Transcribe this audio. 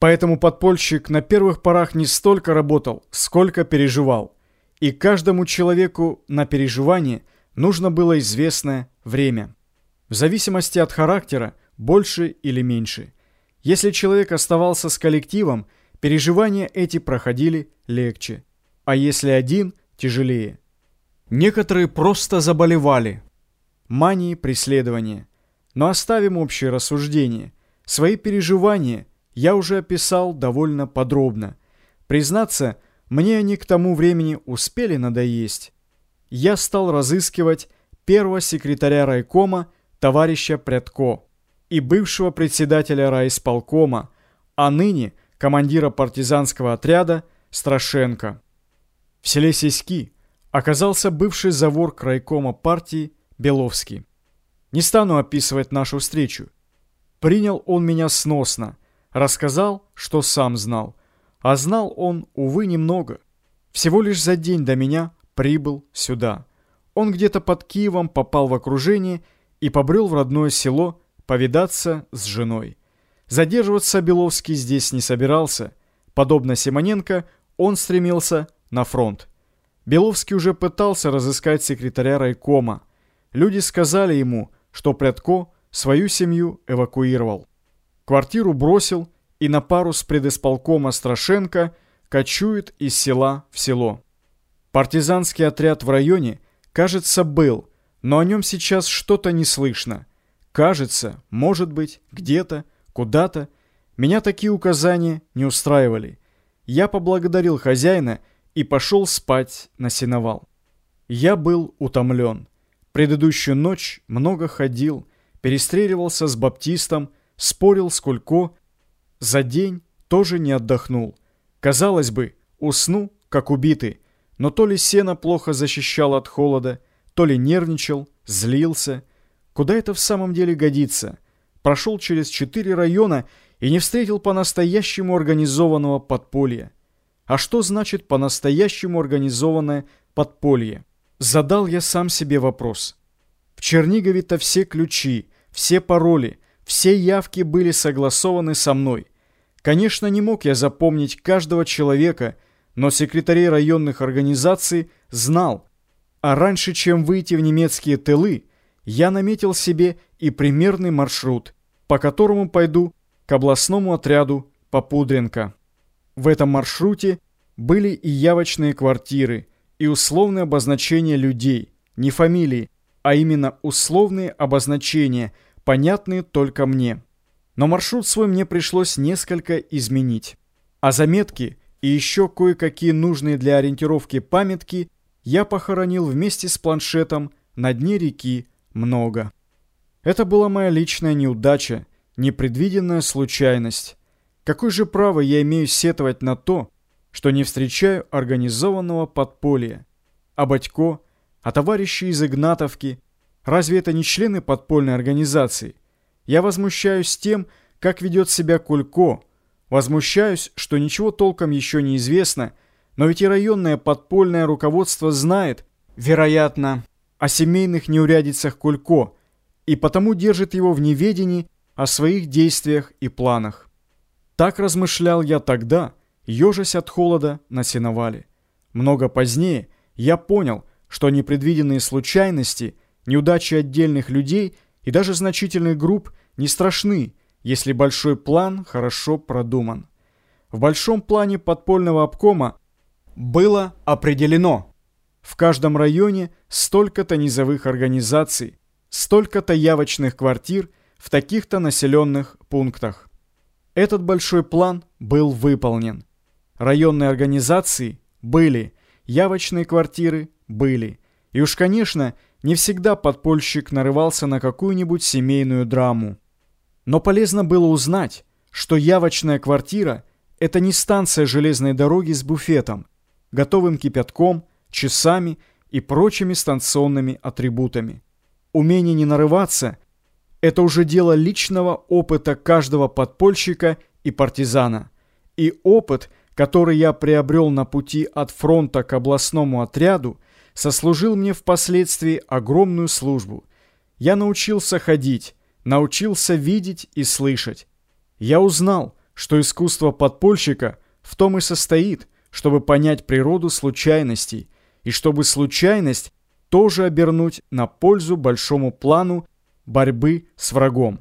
Поэтому подпольщик на первых порах не столько работал, сколько переживал. И каждому человеку на переживание нужно было известное время. В зависимости от характера, больше или меньше. Если человек оставался с коллективом, переживания эти проходили легче. А если один – тяжелее. Некоторые просто заболевали. Мании преследования. Но оставим общее рассуждение. Свои переживания я уже описал довольно подробно. Признаться, мне они к тому времени успели надоесть. Я стал разыскивать первого секретаря райкома товарища Прядко и бывшего председателя райисполкома, а ныне командира партизанского отряда Страшенко. В селе Сиськи оказался бывший завор райкома партии Беловский. Не стану описывать нашу встречу. Принял он меня сносно, рассказал, что сам знал. А знал он, увы, немного. Всего лишь за день до меня прибыл сюда. Он где-то под Киевом попал в окружение и побрел в родное село повидаться с женой. Задерживаться Беловский здесь не собирался. Подобно Симоненко, он стремился на фронт. Беловский уже пытался разыскать секретаря райкома. Люди сказали ему, что Прядко свою семью эвакуировал. Квартиру бросил и на пару с предисполкома Страшенко кочует из села в село. Партизанский отряд в районе, кажется, был, но о нем сейчас что-то не слышно. Кажется, может быть, где-то, куда-то. Меня такие указания не устраивали. Я поблагодарил хозяина и пошел спать на сеновал. Я был утомлен. Предыдущую ночь много ходил, перестреливался с баптистом, спорил с Кулько. За день тоже не отдохнул. Казалось бы, усну, как убитый, но то ли сено плохо защищал от холода, то ли нервничал, злился. Куда это в самом деле годится? Прошел через четыре района и не встретил по-настоящему организованного подполья. А что значит по-настоящему организованное подполье? Задал я сам себе вопрос. В Чернигове-то все ключи, все пароли, все явки были согласованы со мной. Конечно, не мог я запомнить каждого человека, но секретарей районных организаций знал. А раньше, чем выйти в немецкие тылы, я наметил себе и примерный маршрут, по которому пойду к областному отряду Попудренко. В этом маршруте были и явочные квартиры, и условные обозначения людей, не фамилии, а именно условные обозначения, понятные только мне. Но маршрут свой мне пришлось несколько изменить. А заметки и еще кое-какие нужные для ориентировки памятки я похоронил вместе с планшетом на дне реки много. Это была моя личная неудача, непредвиденная случайность. Какое же право я имею сетовать на то, что не встречаю организованного подполья. А Батько, а товарищи из Игнатовки, разве это не члены подпольной организации? Я возмущаюсь тем, как ведет себя Кулько, возмущаюсь, что ничего толком еще не известно, но ведь и районное подпольное руководство знает, вероятно, о семейных неурядицах Кулько и потому держит его в неведении о своих действиях и планах. Так размышлял я тогда, ежась от холода на сеновале. Много позднее я понял, что непредвиденные случайности, неудачи отдельных людей и даже значительных групп не страшны, если большой план хорошо продуман. В большом плане подпольного обкома было определено в каждом районе столько-то низовых организаций, столько-то явочных квартир в таких-то населенных пунктах. Этот большой план был выполнен. Районные организации были, явочные квартиры были. И уж, конечно, не всегда подпольщик нарывался на какую-нибудь семейную драму. Но полезно было узнать, что явочная квартира – это не станция железной дороги с буфетом, готовым кипятком, часами и прочими станционными атрибутами. Умение не нарываться – это уже дело личного опыта каждого подпольщика и партизана. И опыт – который я приобрел на пути от фронта к областному отряду, сослужил мне впоследствии огромную службу. Я научился ходить, научился видеть и слышать. Я узнал, что искусство подпольщика в том и состоит, чтобы понять природу случайностей, и чтобы случайность тоже обернуть на пользу большому плану борьбы с врагом.